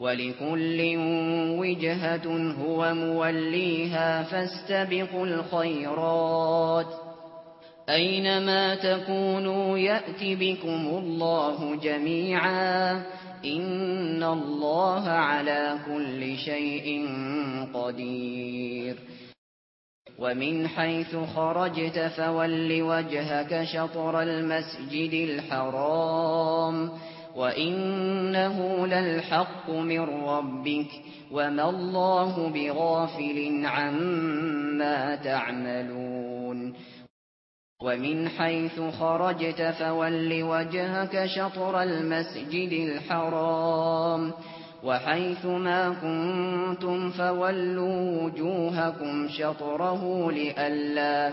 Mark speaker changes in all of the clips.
Speaker 1: وَلِكُلٍّ وِجْهَةٌ هُوَ مُوَلِّيهَا فَاسْتَبِقُوا الْخَيْرَاتِ أَيْنَمَا تَكُونُوا يَأْتِ بِكُمُ اللَّهُ جَمِيعًا إِنَّ اللَّهَ عَلَى كُلِّ شَيْءٍ قَدِيرٌ وَمِنْ حَيْثُ خَرَجْتَ فَوَلِّ وَجْهَكَ شَطْرَ الْمَسْجِدِ الْحَرَامِ وَإِنَّهُ لَلْحَقُّ مِنْ رَبِّكَ وَمَا اللَّهُ بِغَافِلٍ عَمَّا تَعْمَلُونَ وَمِنْ حَيْثُ خَرَجْتَ فَوَلِّ وَجْهَكَ شَطْرَ الْمَسْجِدِ الْحَرَامِ وَحَيْثُ مَا كُنْتُمْ فَوَلُّوا وُجُوهَكُمْ شَطْرَهُ لِئَلَّا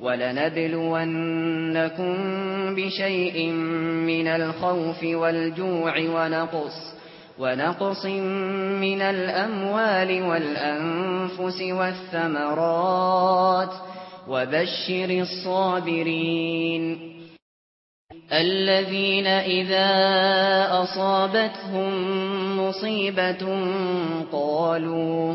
Speaker 1: وَلَنَبْلُوَنَّكُمْ بِشَيْءٍ مِنَ الْخَوْفِ وَالْجُوعِ وَنَقْصٍ ونقص من الأموال والأنفس والثمرات وبشر الصابرين الذين إذا أصابتهم مصيبة قالوا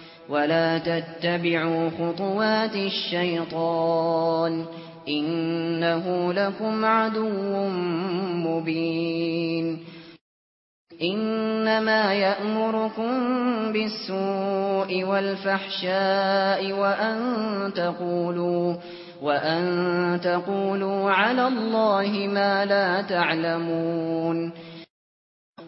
Speaker 1: ولا تتبعوا خطوات الشيطان انه لكم عدو مبين انما يأمركم بالسوء والفحشاء وان تقولوا وان تقولوا على الله ما لا تعلمون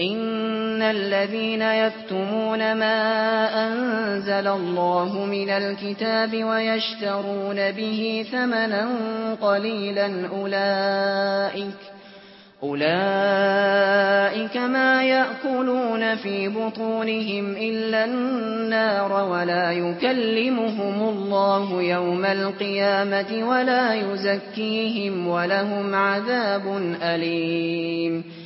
Speaker 1: ان الذين يكتمون ما انزل الله من الكتاب ويشترون به ثمنا قليلا اولئك اولئك ما ياكلون في بطونهم الا النار ولا يكلمهم الله يوم القيامه ولا يزكيهم ولهم عذاب اليم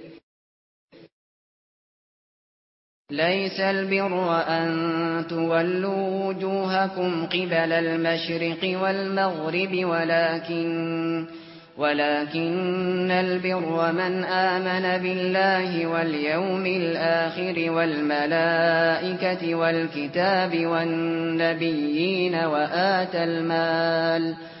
Speaker 2: ليس البر أن تولوا وجوهكم قبل المشرق والمغرب ولكن
Speaker 1: ولكن البر من آمن بالله واليوم الآخر والملائكة والكتاب والنبيين وآتى المال وآتى المال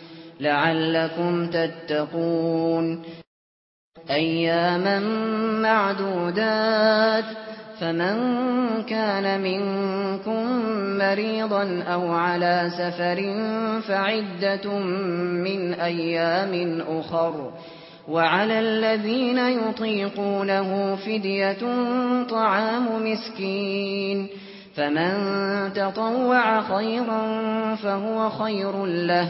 Speaker 1: لعلكم تتقون اياما معدودات فمن كان منكم مريضا او على سفر فعده من ايام اخر وعلى الذين يطيقونه فدية طعام مسكين فمن تطوع خيرا فهو خير له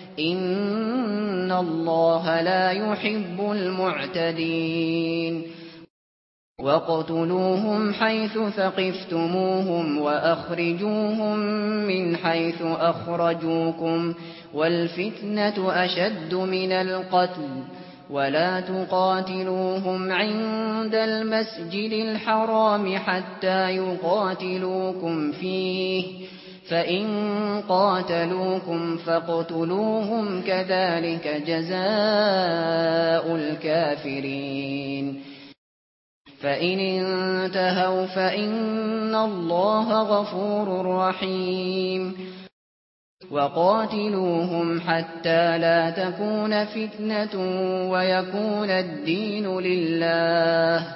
Speaker 1: ان الله لا يحب المعتدين وقتلوهم حيث ثقفتموهم واخرجوهم من حيث اخرجوكم والفتنه اشد من القتل ولا تقاتلوهم عند المسجد الحرام حتى يقاتلوكم فيه فَإِن قَاتَلُوكُمْ فَاقْتُلُوهُمْ كَذَلِكَ جَزَاءُ الْكَافِرِينَ فَإِنِ انْتَهَوْا فَإِنَّ اللَّهَ غَفُورٌ رَّحِيمٌ وَقَاتِلُوهُمْ حَتَّى لَا تَكُونَ فِتْنَةٌ وَيَكُونَ الدِّينُ لِلَّهِ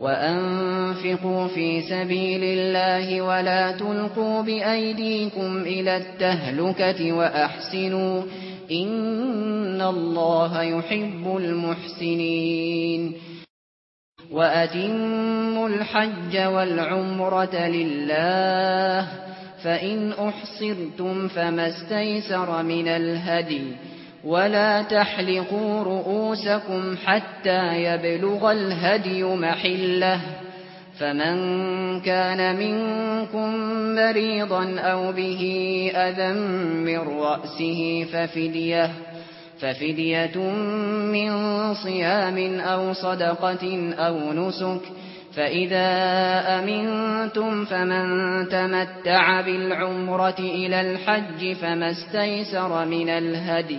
Speaker 1: وَأَنفِقُوا فِي سَبِيلِ اللَّهِ وَلَا تُلْقُوا بِأَيْدِيكُمْ إِلَى التَّهْلُكَةِ وَأَحْسِنُوا إِنَّ اللَّهَ يُحِبُّ الْمُحْسِنِينَ وَأَتِمُّوا الْحَجَّ وَالْعُمْرَةَ لِلَّهِ فَإِنْ أُحْصِرْتُمْ فَمَا اسْتَيْسَرَ مِنَ الْهَدْيِ ولا تحلقوا رؤوسكم حتى يبلغ الهدي محله فمن كان منكم مريضا او به اذى من راسه ففديه ففدية من صيام او صدقة او نسك فإذا أمنتم فمن تمتع بالعمرة إلى الحج فما استيسر من الهدي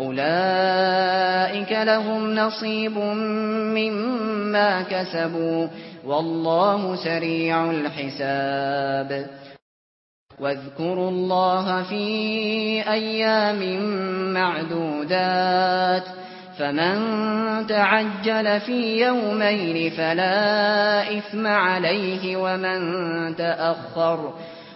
Speaker 1: أولئك لهم نصيب مما كسبوا والله سريع الحساب واذكروا الله في أيام معدودات فمن تعجل في يومين فلا إثم عليه ومن تأخر فلا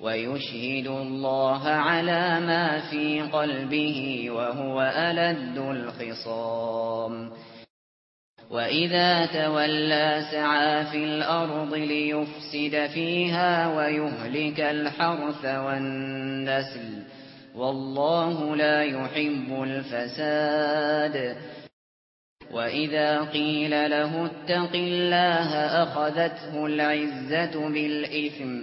Speaker 1: ويشهد الله على ما في قلبه وهو ألد الخصام وإذا تولى سعى في الأرض ليفسد فيها ويهلك الحرث والنسل والله لا يحب الفساد وَإِذَا قِيلَ لَهُ اتَّقِ اللَّهَ أَخَذَتْهُ الْعِزَّةُ بِالْإِثْمِ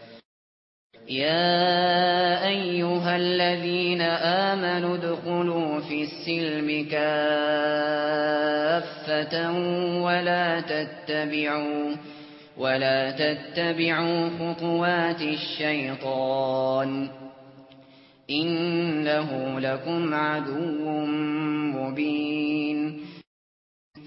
Speaker 1: يا ايها الذين امنوا ادخلوا في السلم كافة ولا تتبعوا ولا تتبعوا خطوات الشيطان انه لكم عدو مبين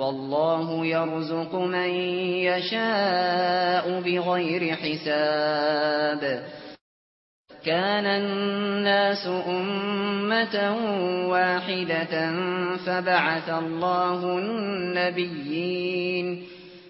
Speaker 1: والله يرزق من يشاء بغير حساب كان الناس أمة واحدة فبعث الله النبيين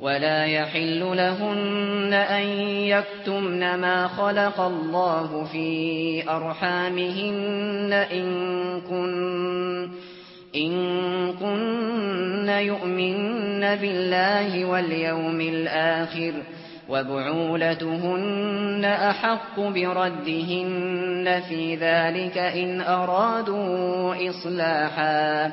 Speaker 1: ولا يحل لهن أن يكتمن ما خلق الله في أرحامهن إن كن إن كن يؤمنن بالله واليوم الآخر وبعولتهن أحق بردهن في ذلك إن أرادوا إصلاحاً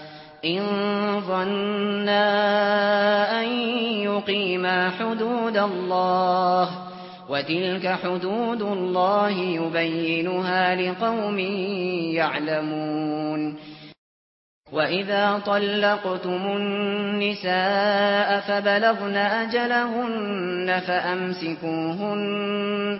Speaker 1: إن ظنا أن يقيما حدود الله وتلك حدود الله يبينها لقوم يعلمون وإذا طلقتم النساء فبلغن أجلهن فأمسكوهن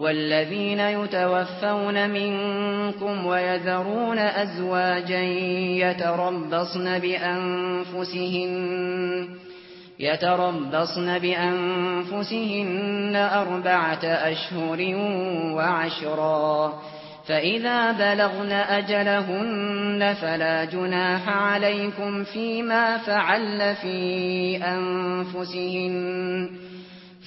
Speaker 1: والذين يتوفون منكم ويذرون أزواجا يتربصن بأنفسهن يتربصن بأنفسهن أربعة أشهر وعشرا فإذا بلغن أجلهن فلا جناح عليكم فيما فعل في أنفسهن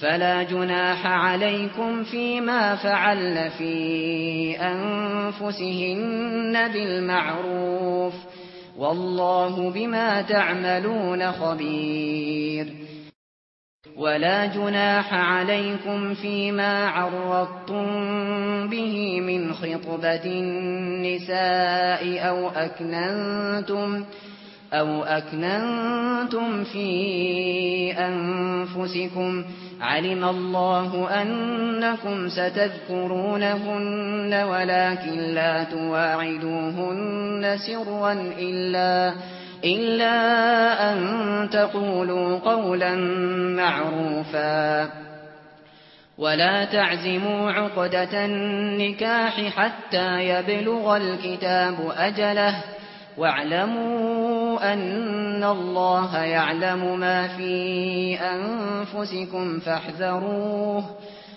Speaker 1: فلا جناح عليكم فيما فعل في أنفسهن بالمعروف والله بما تعملون خبير ولا جناح عليكم فيما عرضتم به من خطبة النساء أو أكننتم أَوْ أَكْنَنْتُمْ فِي أَنفُسِكُمْ عَلِمَ اللَّهُ أَنَّكُمْ سَتَذْكُرُونَهُنَّ وَلَكِنْ لَا تُوَاعِدُوهُنَّ سِرًّا إِلَّا إِلَّا أَن تَقُولُوا قَوْلًا مَّعْرُوفًا ولا تعزموا عقدة النكاح حتى يبلغ الكتاب أجله واعلموا ان الله يعلم ما في انفسكم فاحذروه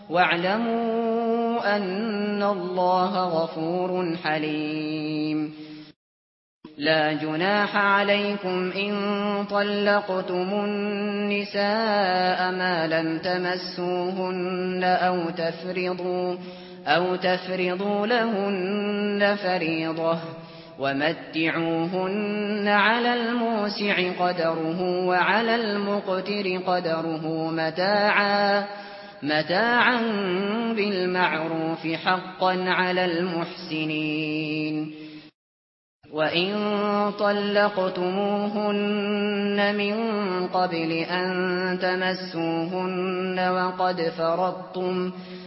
Speaker 1: واعلموا ان الله غفور حليم لا جناح عليكم ان طلقتم النساء ما لم تمسوهن او تفرضوا او تفرضوا لهن فريضه ومتعوهن على الموسع قدره وعلى المقتر قدره متاعا متاعا بالمعروف حقا على المحسنين وإن طلقتموهن من قبل أن تمسوهن وقد فرضتم فرضتم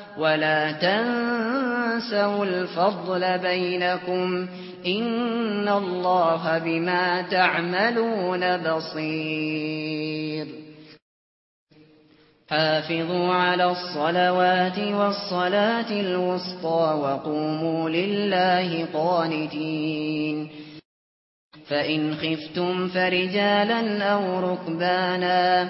Speaker 1: ولا تنسوا الفضل بينكم ان الله بما تعملون بصير حافظوا على الصلوات والصلاه الوسطى وقوموا لله قانتين فان خفتم فرجالا او ركبانا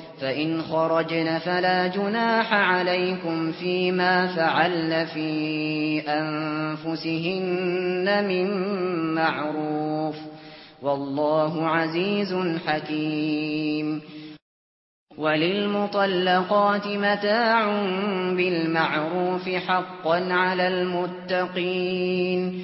Speaker 1: فإن خَرَجْنَ فلا جناح عليكم فيما فعل في أنفسهن من معروف والله عزيز حكيم وللمطلقات متاع بالمعروف حقا على المتقين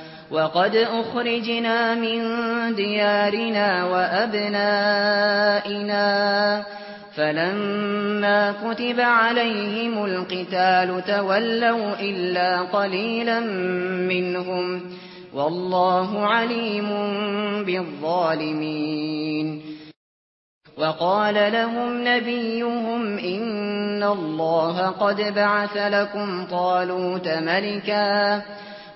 Speaker 1: وَقَدْ أُخْرِجْنَا مِنْ دِيَارِنَا وَأَبْنَائِنَا فَلَمَّا كُتِبَ عَلَيْهِمُ الْقِتَالُ تَوَلَّوْا إِلَّا قَلِيلًا مِنْهُمْ وَاللَّهُ عَلِيمٌ بِالظَّالِمِينَ وَقَالَ لَهُمْ نَبِيُّهُمْ إِنَّ اللَّهَ قَدْ بَعَثَ لَكُمْ طَالُوتَ مَلِكًا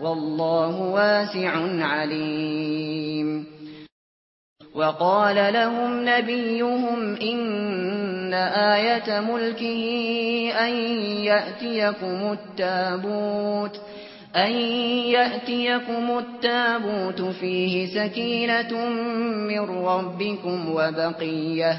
Speaker 1: والله واسع عليم وقال لهم نبيهم إن آية ملكه أن يأتيكم التابوت أن يأتيكم التابوت فيه سكينة من ربكم وبقيه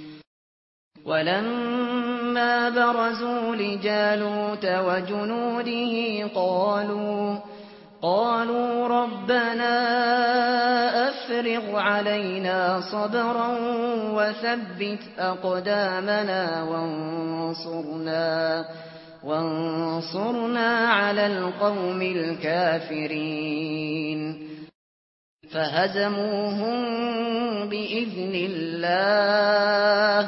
Speaker 1: ولما برزوا لجالوت وجنوده قالوا قالوا ربنا افرغ علينا صبرا وثبت اقدامنا وانصرنا وانصرنا على القوم الكافرين فهزموهم باذن الله